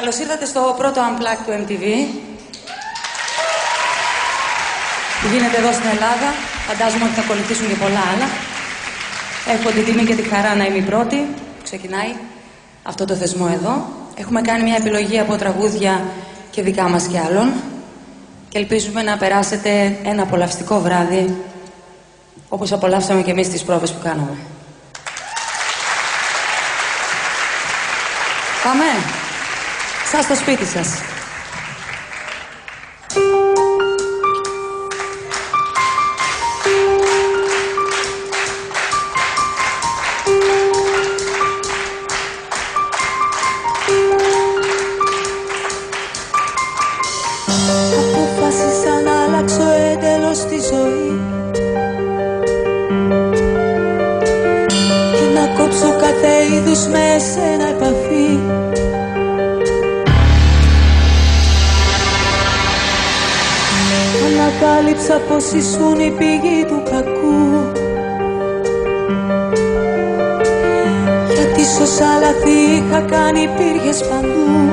Καλώς ήρθατε στο πρώτο Unplugged του MTV. Που γίνεται εδώ στην Ελλάδα. Φαντάζομαι ότι θα ακολουθήσουν και πολλά άλλα. Έχω την τιμή και τη χαρά να είμαι η πρώτη που ξεκινάει αυτό το θεσμό εδώ. Έχουμε κάνει μια επιλογή από τραγούδια και δικά μας κι άλλων. Και ελπίζουμε να περάσετε ένα απολαυστικό βράδυ όπως απολαύσαμε και εμείς τις πρόβες που κάναμε. Πάμε. Σας στο σπίτι σας. Αποφάσισα να αλλάξω εντελώς τη ζωή Και να κόψω κάθε είδους με εσένα επαφή Ανακάλυψα πως ήσουν η πηγή του κακού. Γιατί σ' όσα λάθη είχα κάνει υπήρχες παντού